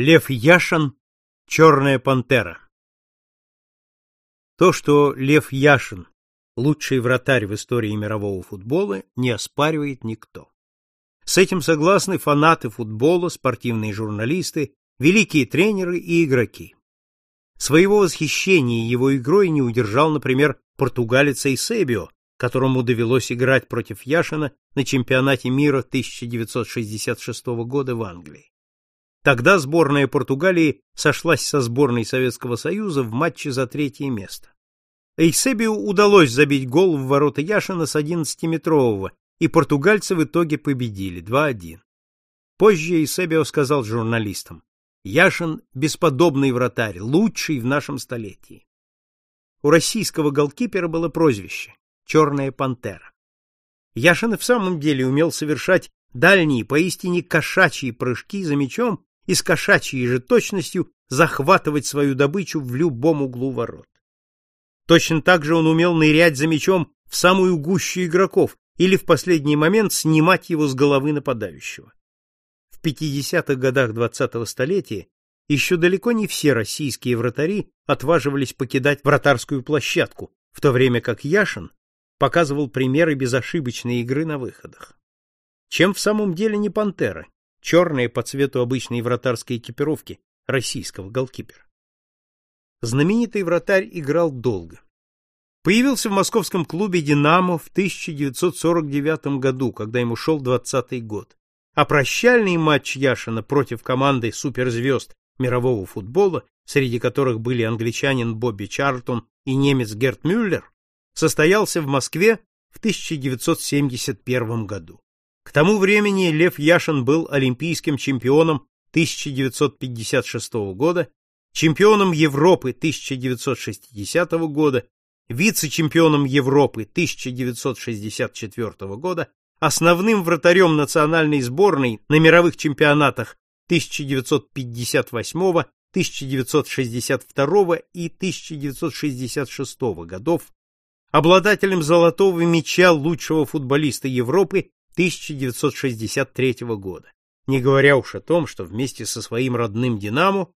Лев Яшин Черная пантера. То, что Лев Яшин лучший вратарь в истории мирового футбола, не оспаривает никто. С этим согласны фанаты футбола, спортивные журналисты, великие тренеры и игроки. Своего восхищения его игрой не удержал, например, португалец Эйсебио, которому довелось играть против Яшина на чемпионате мира 1966 года в Англии. Тогда сборная Португалии сошлась со сборной Советского Союза в матче за третье место. Эйсебио удалось забить гол в ворота Яшина с 11-метрового, и португальцы в итоге победили 2-1. Позже Эйсебио сказал журналистам: "Яшин бесподобный вратарь, лучший в нашем столетии". У российского голкипера было прозвище «Черная пантера». Яшин в самом деле умел совершать дальние, поистине кошачьи прыжки за мячом и с кошачьей же точностью захватывать свою добычу в любом углу ворот. Точно так же он умел нырять за мячом в самую гущу игроков или в последний момент снимать его с головы нападающего. В 50-х годах 20-го столетия еще далеко не все российские вратари отваживались покидать вратарскую площадку, в то время как Яшин показывал примеры безошибочной игры на выходах. Чем в самом деле не пантера, черная по цвету обычной вратарской экипировки российского голкипера. Знаменитый вратарь играл долго. Появился в московском клубе «Динамо» в 1949 году, когда ему шел 20-й год. А прощальный матч Яшина против команды суперзвезд мирового футбола, среди которых были англичанин Бобби Чарлтон и немец Герт Мюллер, состоялся в Москве в 1971 году. К тому времени Лев Яшин был олимпийским чемпионом 1956 года чемпионом Европы 1960 года, вице-чемпионом Европы 1964 года, основным вратарем национальной сборной на мировых чемпионатах 1958, 1962 и 1966 годов, обладателем золотого мяча лучшего футболиста Европы 1963 года. Не говоря уж о том, что вместе со своим родным Динамо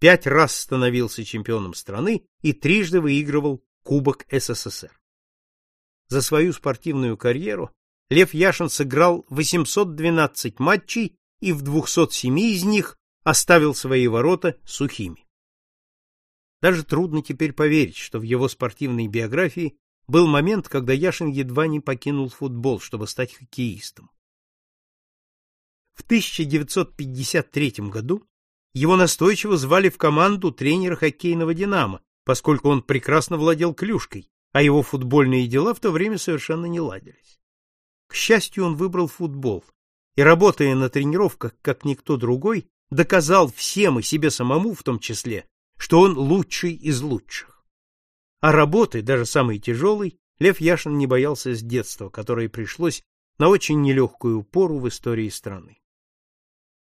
пять раз становился чемпионом страны и трижды выигрывал Кубок СССР. За свою спортивную карьеру Лев Яшин сыграл 812 матчей и в 207 из них оставил свои ворота сухими. Даже трудно теперь поверить, что в его спортивной биографии был момент, когда Яшин едва не покинул футбол, чтобы стать хоккеистом. В 1953 году его настойчиво звали в команду тренера хоккейного «Динамо», поскольку он прекрасно владел клюшкой, а его футбольные дела в то время совершенно не ладились. К счастью, он выбрал футбол и, работая на тренировках, как никто другой, доказал всем и себе самому в том числе, что он лучший из лучших. А работы, даже самой тяжелой, Лев Яшин не боялся с детства, которое пришлось на очень нелегкую пору в истории страны.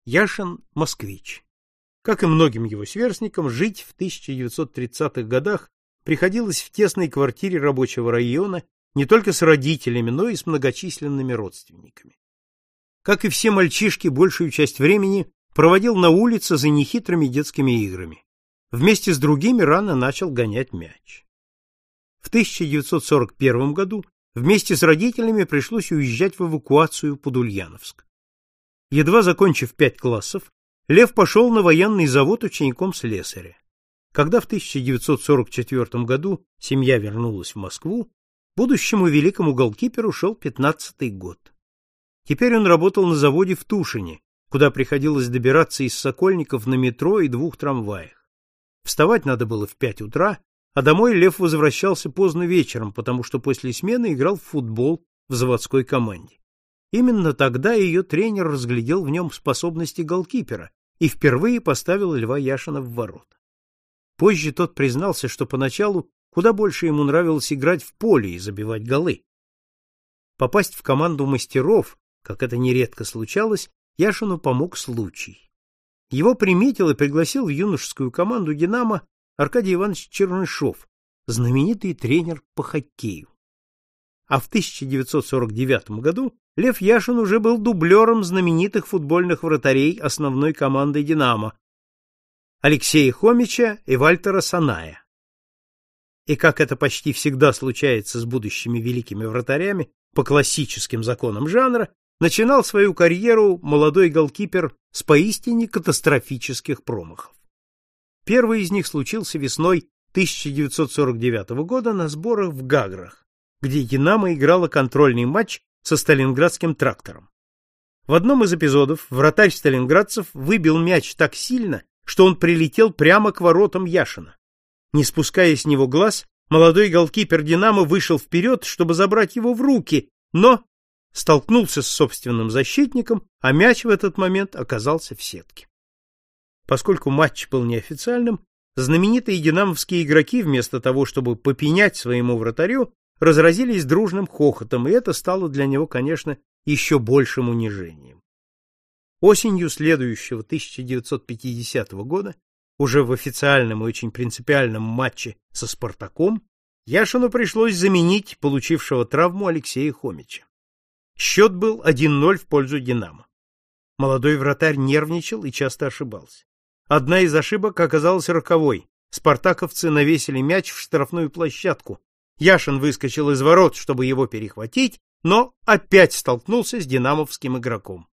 Яшин – москвич. Как и многим его сверстникам, жить в 1930-х годах приходилось в тесной квартире рабочего района не только с родителями, но и с многочисленными родственниками. Как и все мальчишки, большую часть времени проводил на улице за нехитрыми детскими играми. Вместе с другими рано начал гонять мяч. В 1941 году вместе с родителями пришлось уезжать в эвакуацию под Ульяновск. Едва закончив пять классов, Лев пошел на военный завод учеником слесаря. Когда в 1944 году семья вернулась в Москву, будущему великому голкиперу шел пятнадцатый год. Теперь он работал на заводе в Тушине, куда приходилось добираться из Сокольников на метро и двух трамваях. Вставать надо было в пять утра, а домой Лев возвращался поздно вечером, потому что после смены играл в футбол в заводской команде. Именно тогда ее тренер разглядел в нем способности голкипера и впервые поставил Льва Яшина в ворота. Позже тот признался, что поначалу куда больше ему нравилось играть в поле и забивать голы. Попасть в команду мастеров, как это нередко случалось, Яшину помог случай. Его приметил и пригласил в юношескую команду «Динамо» Аркадий Иванович Чернышов, знаменитый тренер по хоккею. А в 1949 году Лев Яшин уже был дублером знаменитых футбольных вратарей основной команды «Динамо», Алексея Хомича и Вальтера Саная. И как это почти всегда случается с будущими великими вратарями, по классическим законам жанра, начинал свою карьеру молодой голкипер с поистине катастрофических промахов. Первый из них случился весной 1949 года на сборах в Гаграх, где «Динамо» играла контрольный матч со сталинградским трактором. В одном из эпизодов вратарь сталинградцев выбил мяч так сильно, что он прилетел прямо к воротам Яшина. Не спуская с него глаз, молодой голкипер «Динамо» вышел вперед, чтобы забрать его в руки, но столкнулся с собственным защитником, а мяч в этот момент оказался в сетке. Поскольку матч был неофициальным, знаменитые динамовские игроки вместо того, чтобы попенять своему вратарю, разразились дружным хохотом, и это стало для него, конечно, еще большим унижением. Осенью следующего 1950 года, уже в официальном и очень принципиальном матче со Спартаком, Яшину пришлось заменить получившего травму Алексея Хомича. Счет был 1:0 в пользу Динамо. Молодой вратарь нервничал и часто ошибался. Одна из ошибок оказалась роковой. Спартаковцы навесили мяч в штрафную площадку. Яшин выскочил из ворот, чтобы его перехватить, но опять столкнулся с динамовским игроком.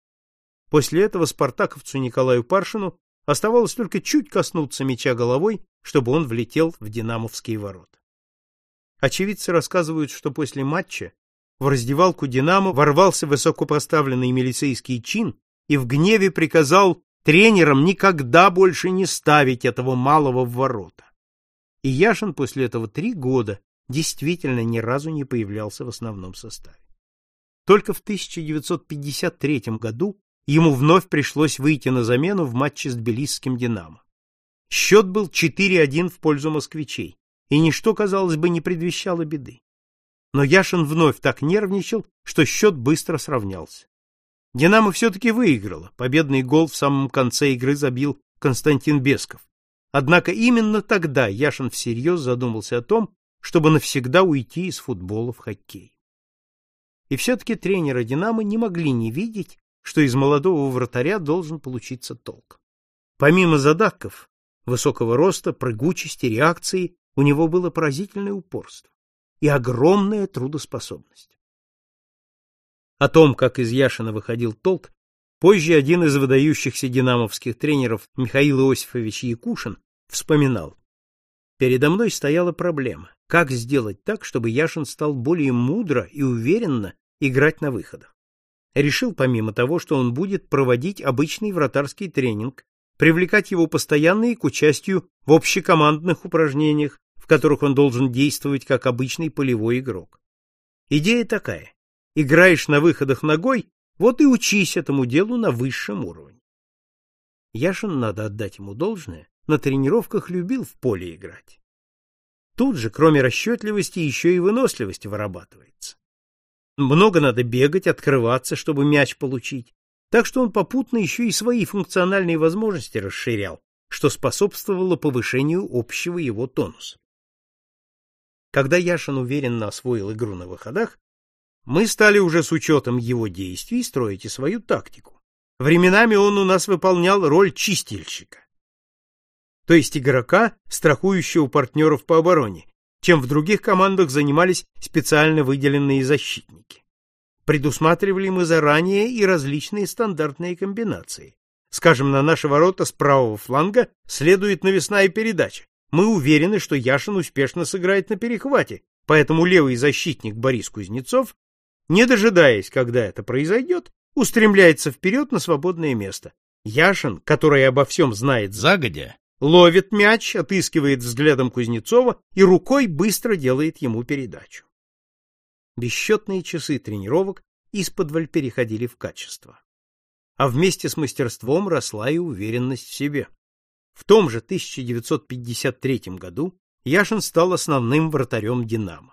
После этого спартаковцу Николаю Паршину оставалось только чуть коснуться мяча головой, чтобы он влетел в динамовские ворота. Очевидцы рассказывают, что после матча в раздевалку Динамо ворвался высокопоставленный милицейский чин и в гневе приказал тренерам никогда больше не ставить этого малого в ворота. И Яшин после этого три года действительно ни разу не появлялся в основном составе. Только в 1953 году ему вновь пришлось выйти на замену в матче с тбилисским «Динамо». Счет был 4-1 в пользу москвичей, и ничто, казалось бы, не предвещало беды. Но Яшин вновь так нервничал, что счет быстро сравнялся. «Динамо» все-таки выиграла, победный гол в самом конце игры забил Константин Бесков. Однако именно тогда Яшин всерьез задумался о том, чтобы навсегда уйти из футбола в хоккей. И все-таки тренеры «Динамо» не могли не видеть, что из молодого вратаря должен получиться толк. Помимо задатков, высокого роста, прыгучести, реакции, у него было поразительное упорство и огромная трудоспособность. О том, как из Яшина выходил толк, позже один из выдающихся динамовских тренеров Михаил Иосифович Якушин вспоминал. Передо мной стояла проблема, как сделать так, чтобы Яшин стал более мудро и уверенно играть на выходах. Решил, помимо того, что он будет проводить обычный вратарский тренинг, привлекать его постоянно и к участию в общекомандных упражнениях, в которых он должен действовать как обычный полевой игрок. Идея такая. Играешь на выходах ногой, вот и учись этому делу на высшем уровне. Яшин, надо отдать ему должное, на тренировках любил в поле играть. Тут же, кроме расчетливости, еще и выносливость вырабатывается. Много надо бегать, открываться, чтобы мяч получить. Так что он попутно еще и свои функциональные возможности расширял, что способствовало повышению общего его тонуса. Когда Яшин уверенно освоил игру на выходах, мы стали уже с учетом его действий строить и свою тактику. Временами он у нас выполнял роль чистильщика, то есть игрока, страхующего партнеров по обороне, чем в других командах занимались специально выделенные защитники. Предусматривали мы заранее и различные стандартные комбинации. Скажем, на наши ворота с правого фланга следует навесная передача. Мы уверены, что Яшин успешно сыграет на перехвате, поэтому левый защитник Борис Кузнецов, не дожидаясь, когда это произойдет, устремляется вперед на свободное место. Яшин, который обо всем знает загодя, ловит мяч, отыскивает взглядом Кузнецова и рукой быстро делает ему передачу. Бесчетные часы тренировок исподволь переходили в качество. А вместе с мастерством росла и уверенность в себе. В том же 1953 году Яшин стал основным вратарем «Динамо».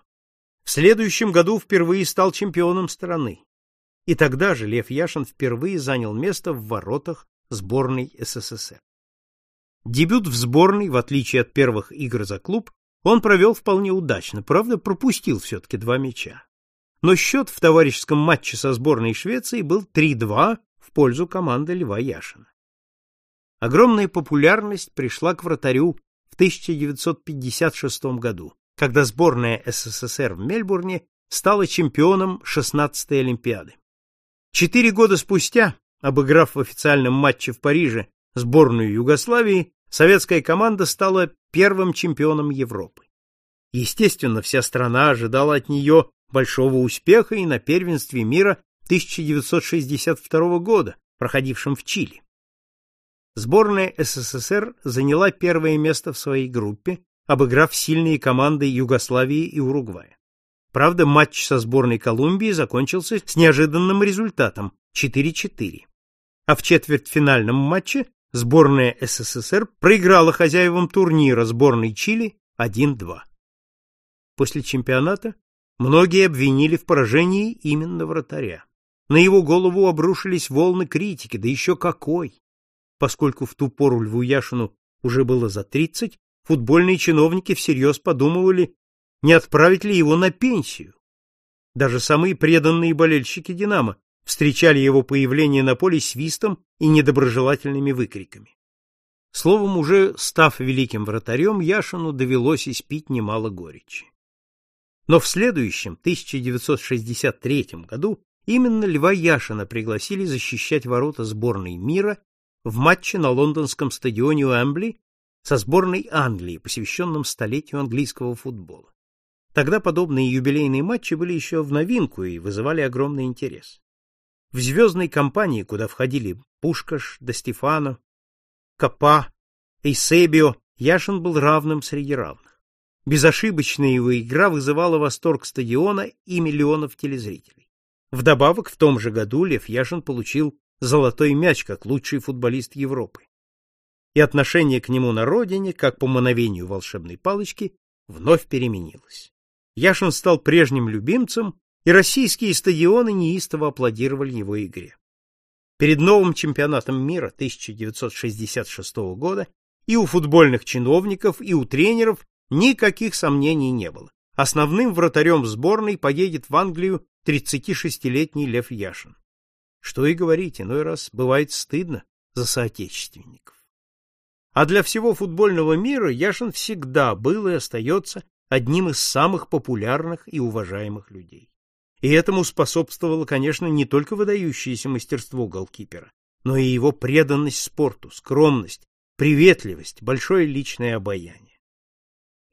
В следующем году впервые стал чемпионом страны. И тогда же Лев Яшин впервые занял место в воротах сборной СССР. Дебют в сборной, в отличие от первых игр за клуб, он провел вполне удачно, правда, пропустил все-таки два мяча. Но счет в товарищеском матче со сборной Швеции был 3-2 в пользу команды Льва Яшина. Огромная популярность пришла к вратарю в 1956 году, когда сборная СССР в Мельбурне стала чемпионом 16-й Олимпиады. Четыре года спустя, обыграв в официальном матче в Париже сборную Югославии, советская команда стала первым чемпионом Европы. Естественно, вся страна ожидала от нее большого успеха и на первенстве мира 1962 года, проходившем в Чили. Сборная СССР заняла первое место в своей группе, обыграв сильные команды Югославии и Уругвая. Правда, матч со сборной Колумбии закончился с неожиданным результатом 4-4. А в четвертьфинальном матче сборная СССР проиграла хозяевам турнира сборной Чили 1-2. После чемпионата многие обвинили в поражении именно вратаря. На его голову обрушились волны критики, да еще какой! Поскольку в ту пору Льву Яшину уже было за тридцать, футбольные чиновники всерьез подумывали, не отправить ли его на пенсию. Даже самые преданные болельщики «Динамо» встречали его появление на поле свистом и недоброжелательными выкриками. Словом, уже став великим вратарем, Яшину довелось испить немало горечи. Но в следующем, 1963 году, Именно Льва Яшина пригласили защищать ворота сборной мира в матче на лондонском стадионе Уэмбли со сборной Англии, посвященном столетию английского футбола. Тогда подобные юбилейные матчи были еще в новинку и вызывали огромный интерес. В звездной компании, куда входили Пушкаш, Достефано, Капа, Эйсебио, Яшин был равным среди равных. Безошибочная его игра вызывала восторг стадиона и миллионов телезрителей. Вдобавок, в том же году Лев Яшин получил золотой мяч как лучший футболист Европы. И отношение к нему на родине, как по мановению волшебной палочки, вновь переменилось. Яшин стал прежним любимцем, и российские стадионы неистово аплодировали его игре. Перед новым чемпионатом мира 1966 года и у футбольных чиновников, и у тренеров никаких сомнений не было. Основным вратарем сборной поедет в Англию 36-летний Лев Яшин. Что и говорить, иной раз бывает стыдно за соотечественников. А для всего футбольного мира Яшин всегда был и остается одним из самых популярных и уважаемых людей. И этому способствовало, конечно, не только выдающееся мастерство голкипера, но и его преданность спорту, скромность, приветливость, большое личное обаяние.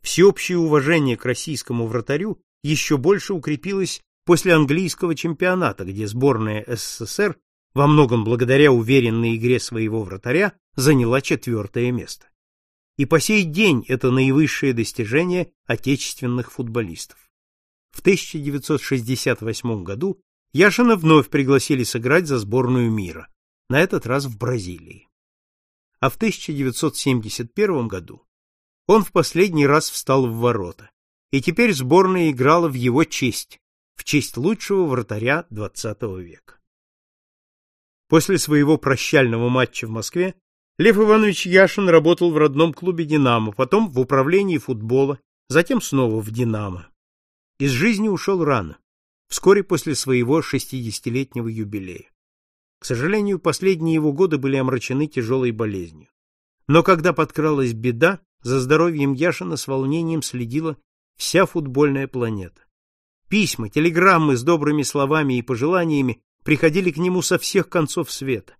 Всеобщее уважение к российскому вратарю еще больше укрепилось после английского чемпионата, где сборная СССР, во многом благодаря уверенной игре своего вратаря, заняла четвертое место. И по сей день это наивысшее достижение отечественных футболистов. В 1968 году Яшина вновь пригласили сыграть за сборную мира, на этот раз в Бразилии. А в 1971 году он в последний раз встал в ворота, и теперь сборная играла в его честь, в честь лучшего вратаря XX века. После своего прощального матча в Москве Лев Иванович Яшин работал в родном клубе «Динамо», потом в управлении футбола, затем снова в «Динамо». Из жизни ушел рано, вскоре после своего шестидесятилетнего юбилея. К сожалению, последние его годы были омрачены тяжелой болезнью. Но когда подкралась беда, за здоровьем Яшина с волнением следила вся футбольная планета. Письма, телеграммы с добрыми словами и пожеланиями приходили к нему со всех концов света.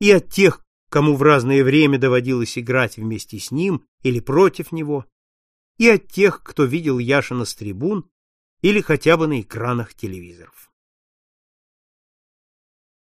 И от тех, кому в разное время доводилось играть вместе с ним или против него, и от тех, кто видел Яшина с трибун или хотя бы на экранах телевизоров.